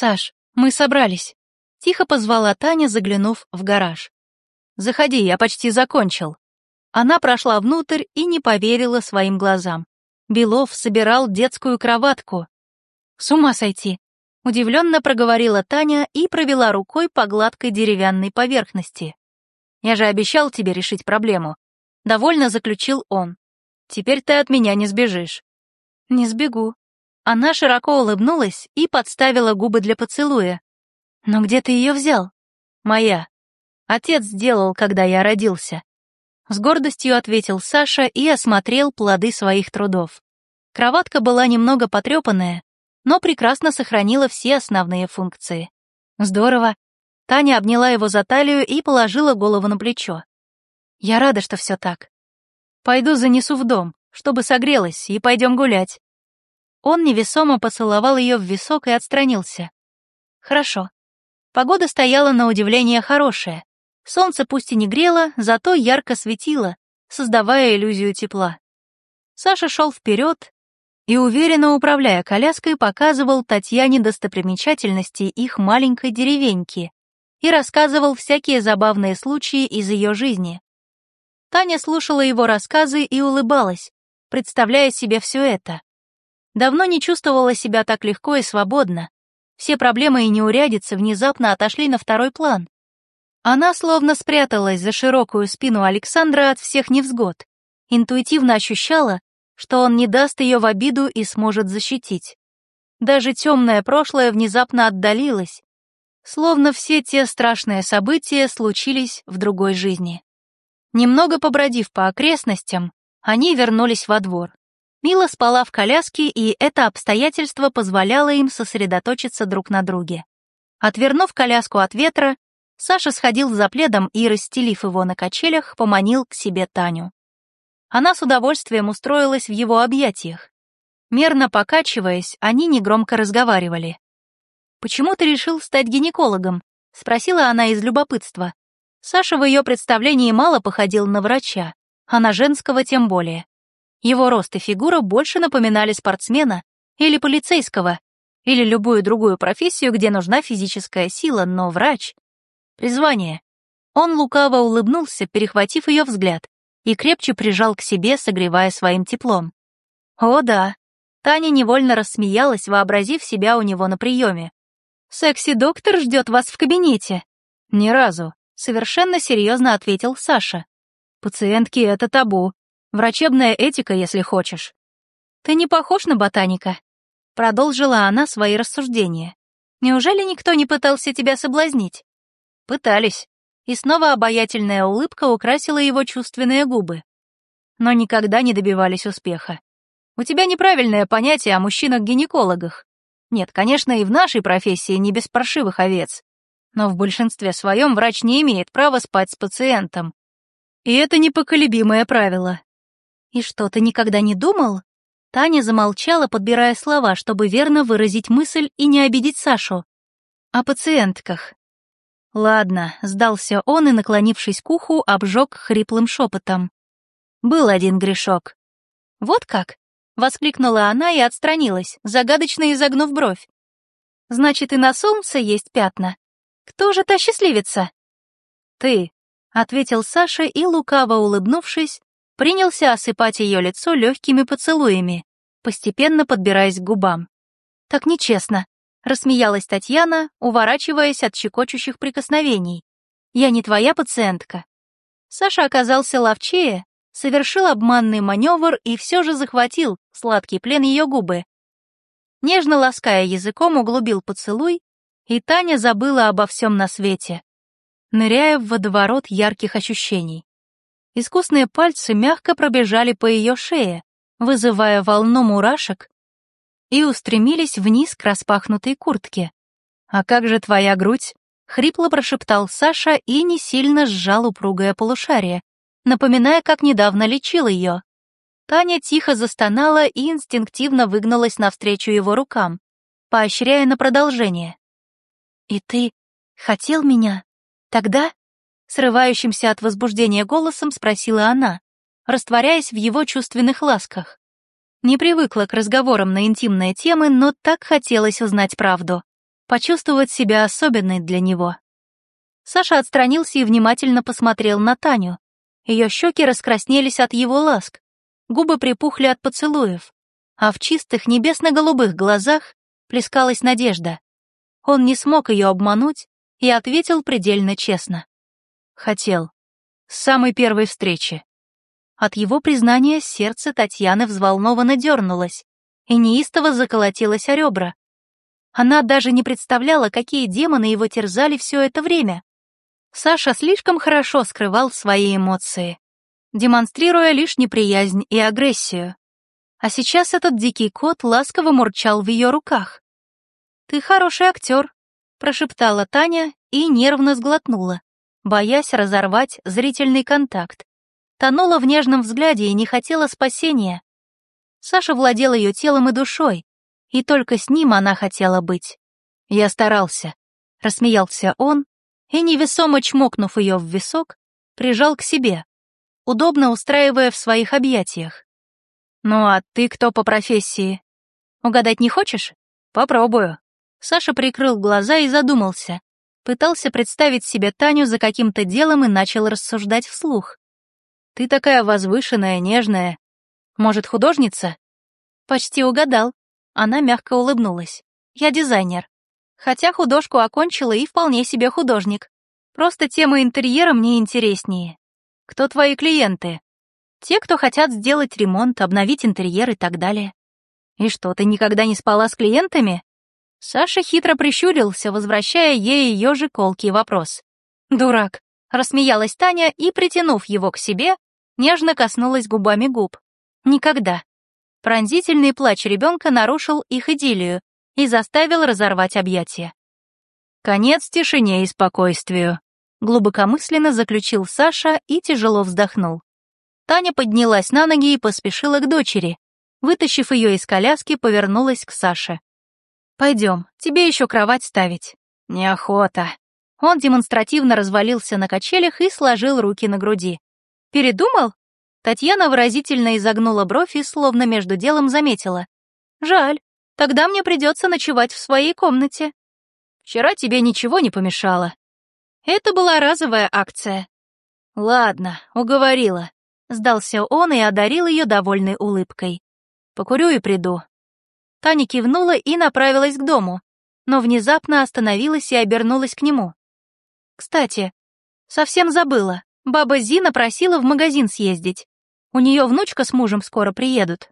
«Саш, мы собрались», — тихо позвала Таня, заглянув в гараж. «Заходи, я почти закончил». Она прошла внутрь и не поверила своим глазам. Белов собирал детскую кроватку. «С ума сойти!» — удивленно проговорила Таня и провела рукой по гладкой деревянной поверхности. «Я же обещал тебе решить проблему», — довольно заключил он. «Теперь ты от меня не сбежишь». «Не сбегу». Она широко улыбнулась и подставила губы для поцелуя. «Но где ты ее взял?» «Моя. Отец сделал, когда я родился». С гордостью ответил Саша и осмотрел плоды своих трудов. Кроватка была немного потрепанная, но прекрасно сохранила все основные функции. Здорово. Таня обняла его за талию и положила голову на плечо. Я рада, что все так. Пойду занесу в дом, чтобы согрелась, и пойдем гулять. Он невесомо поцеловал ее в висок и отстранился. Хорошо. Погода стояла на удивление хорошая. Солнце пусть и не грело, зато ярко светило, создавая иллюзию тепла. Саша шел вперед и, уверенно управляя коляской, показывал Татьяне достопримечательности их маленькой деревеньки и рассказывал всякие забавные случаи из ее жизни. Таня слушала его рассказы и улыбалась, представляя себе все это. Давно не чувствовала себя так легко и свободно. Все проблемы и неурядицы внезапно отошли на второй план. Она словно спряталась за широкую спину Александра от всех невзгод, интуитивно ощущала, что он не даст ее в обиду и сможет защитить. Даже темное прошлое внезапно отдалилось, словно все те страшные события случились в другой жизни. Немного побродив по окрестностям, они вернулись во двор. Мила спала в коляске, и это обстоятельство позволяло им сосредоточиться друг на друге. Отвернув коляску от ветра, Саша сходил за пледом и, расстелив его на качелях, поманил к себе Таню. Она с удовольствием устроилась в его объятиях. Мерно покачиваясь, они негромко разговаривали. «Почему ты решил стать гинекологом?» — спросила она из любопытства. Саша в ее представлении мало походил на врача, а на женского тем более. Его рост и фигура больше напоминали спортсмена или полицейского, или любую другую профессию, где нужна физическая сила, но врач Призвание. Он лукаво улыбнулся, перехватив ее взгляд, и крепче прижал к себе, согревая своим теплом. О да, Таня невольно рассмеялась, вообразив себя у него на приеме. «Секси-доктор ждет вас в кабинете». «Ни разу», — совершенно серьезно ответил Саша. «Пациентки — это табу. Врачебная этика, если хочешь». «Ты не похож на ботаника», — продолжила она свои рассуждения. «Неужели никто не пытался тебя соблазнить?» Пытались. И снова обаятельная улыбка украсила его чувственные губы. Но никогда не добивались успеха. У тебя неправильное понятие о мужчинах-гинекологах. Нет, конечно, и в нашей профессии не без паршивых овец. Но в большинстве своем врач не имеет права спать с пациентом. И это непоколебимое правило. И что, ты никогда не думал? Таня замолчала, подбирая слова, чтобы верно выразить мысль и не обидеть Сашу. О пациентках. Ладно, сдался он и, наклонившись к уху, обжег хриплым шепотом. Был один грешок. Вот как? Воскликнула она и отстранилась, загадочно изогнув бровь. Значит, и на солнце есть пятна. Кто же та счастливица? Ты, ответил Саша и, лукаво улыбнувшись, принялся осыпать ее лицо легкими поцелуями, постепенно подбираясь к губам. Так нечестно. Рассмеялась Татьяна, уворачиваясь от щекочущих прикосновений. «Я не твоя пациентка». Саша оказался ловчее, совершил обманный маневр и все же захватил сладкий плен ее губы. Нежно лаская языком, углубил поцелуй, и Таня забыла обо всем на свете, ныряя в водоворот ярких ощущений. Искусные пальцы мягко пробежали по ее шее, вызывая волну мурашек и устремились вниз к распахнутой куртке. «А как же твоя грудь?» — хрипло прошептал Саша и не сильно сжал упругое полушарие, напоминая, как недавно лечил ее. Таня тихо застонала и инстинктивно выгнулась навстречу его рукам, поощряя на продолжение. «И ты хотел меня? Тогда?» Срывающимся от возбуждения голосом спросила она, растворяясь в его чувственных ласках. Не привыкла к разговорам на интимные темы, но так хотелось узнать правду. почувствовать себя особенной для него. Саша отстранился и внимательно посмотрел на Таню. Ее щеки раскраснелись от его ласк, губы припухли от поцелуев, а в чистых небесно-голубых глазах плескалась надежда. Он не смог ее обмануть и ответил предельно честно. Хотел. С самой первой встречи. От его признания сердце Татьяны взволнованно дернулось и неистово заколотилось о ребра. Она даже не представляла, какие демоны его терзали все это время. Саша слишком хорошо скрывал свои эмоции, демонстрируя лишь неприязнь и агрессию. А сейчас этот дикий кот ласково мурчал в ее руках. «Ты хороший актер», — прошептала Таня и нервно сглотнула, боясь разорвать зрительный контакт. Тонула в нежном взгляде и не хотела спасения. Саша владел ее телом и душой, и только с ним она хотела быть. Я старался. Рассмеялся он и, невесомо чмокнув ее в висок, прижал к себе, удобно устраивая в своих объятиях. «Ну а ты кто по профессии? Угадать не хочешь? Попробую». Саша прикрыл глаза и задумался. Пытался представить себе Таню за каким-то делом и начал рассуждать вслух. «Ты такая возвышенная, нежная. Может, художница?» «Почти угадал». Она мягко улыбнулась. «Я дизайнер. Хотя художку окончила и вполне себе художник. Просто тема интерьера мне интереснее. Кто твои клиенты?» Те, кто хотят сделать ремонт, обновить интерьер и так далее. И что, ты никогда не спала с клиентами? Саша хитро прищурился, возвращая ей ее же колкий вопрос. «Дурак!» — рассмеялась Таня и, притянув его к себе, нежно коснулась губами губ. «Никогда!» Пронзительный плач ребенка нарушил их идиллию и заставил разорвать объятия. «Конец тишине и спокойствию», — глубокомысленно заключил Саша и тяжело вздохнул. Таня поднялась на ноги и поспешила к дочери. Вытащив ее из коляски, повернулась к Саше. «Пойдем, тебе еще кровать ставить». «Неохота». Он демонстративно развалился на качелях и сложил руки на груди. «Передумал?» Татьяна выразительно изогнула бровь и словно между делом заметила. «Жаль, тогда мне придется ночевать в своей комнате. Вчера тебе ничего не помешало». Это была разовая акция. «Ладно, уговорила. Сдался он и одарил ее довольной улыбкой. «Покурю и приду». Таня кивнула и направилась к дому, но внезапно остановилась и обернулась к нему. «Кстати, совсем забыла. Баба Зина просила в магазин съездить. У нее внучка с мужем скоро приедут».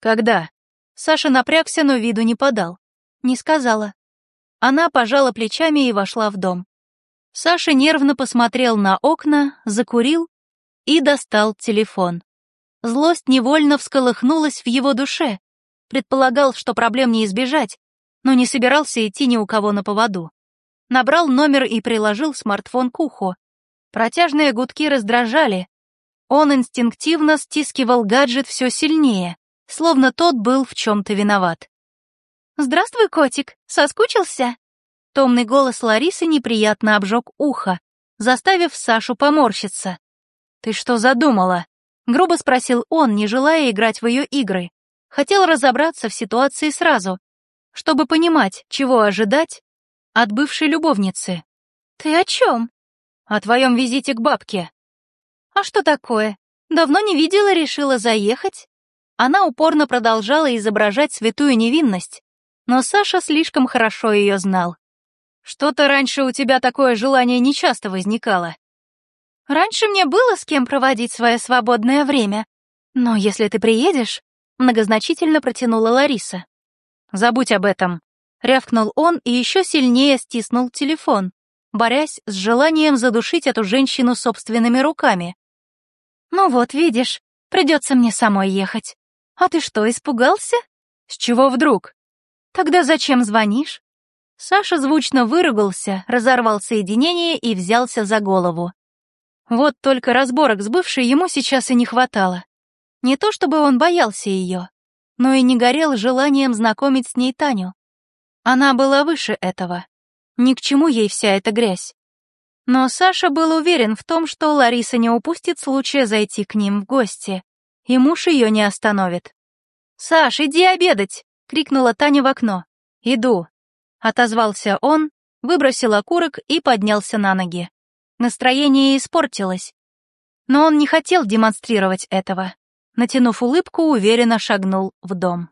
«Когда?» Саша напрягся, но виду не подал. Не сказала. Она пожала плечами и вошла в дом. Саша нервно посмотрел на окна, закурил и достал телефон. Злость невольно всколыхнулась в его душе. Предполагал, что проблем не избежать, но не собирался идти ни у кого на поводу. Набрал номер и приложил смартфон к уху. Протяжные гудки раздражали. Он инстинктивно стискивал гаджет все сильнее, словно тот был в чем-то виноват. «Здравствуй, котик, соскучился?» Томный голос Ларисы неприятно обжег ухо, заставив Сашу поморщиться. «Ты что задумала?» — грубо спросил он, не желая играть в ее игры. Хотел разобраться в ситуации сразу, чтобы понимать, чего ожидать от бывшей любовницы. «Ты о чем?» «О твоем визите к бабке». «А что такое? Давно не видела, решила заехать?» Она упорно продолжала изображать святую невинность, но Саша слишком хорошо ее знал. «Что-то раньше у тебя такое желание нечасто возникало. Раньше мне было с кем проводить свое свободное время. Но если ты приедешь, многозначительно протянула Лариса. Забудь об этом, рявкнул он и еще сильнее стиснул телефон, борясь с желанием задушить эту женщину собственными руками. Ну вот, видишь, придется мне самой ехать. А ты что, испугался? С чего вдруг? Тогда зачем звонишь? Саша звучно выругался, разорвал соединение и взялся за голову. Вот только разборок с бывшей ему сейчас и не хватало. Не то чтобы он боялся ее, но и не горел желанием знакомить с ней Таню. Она была выше этого. Ни к чему ей вся эта грязь. Но Саша был уверен в том, что Лариса не упустит случая зайти к ним в гости, и муж ее не остановит. «Саш, иди обедать!» — крикнула Таня в окно. «Иду». Отозвался он, выбросил окурок и поднялся на ноги. Настроение испортилось. Но он не хотел демонстрировать этого. Натянув улыбку, уверенно шагнул в дом.